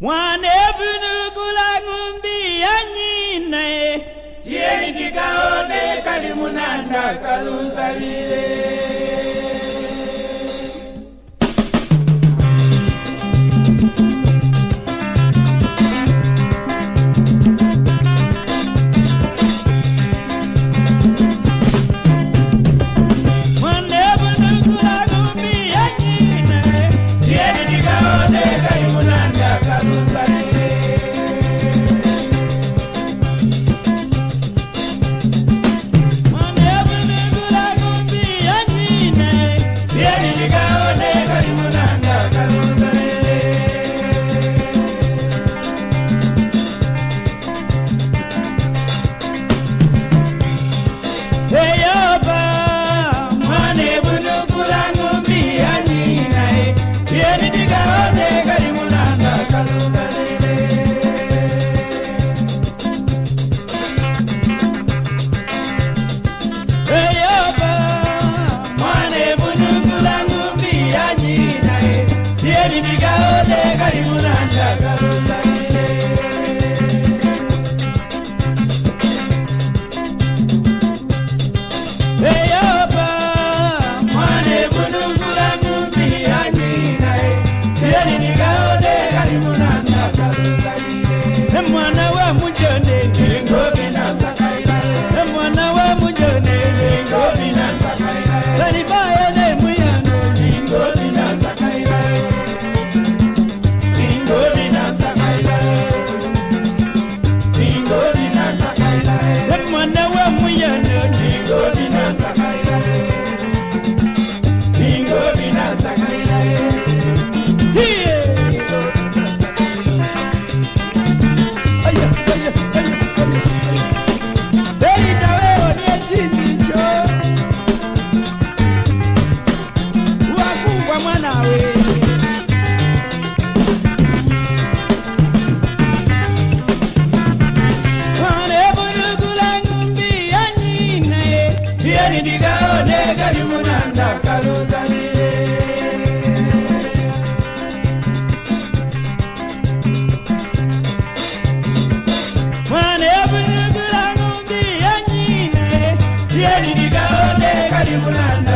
one mwana ebunugulakumbi yanyine tieni kikaone kali munanda kalusalile Yeah. lembrar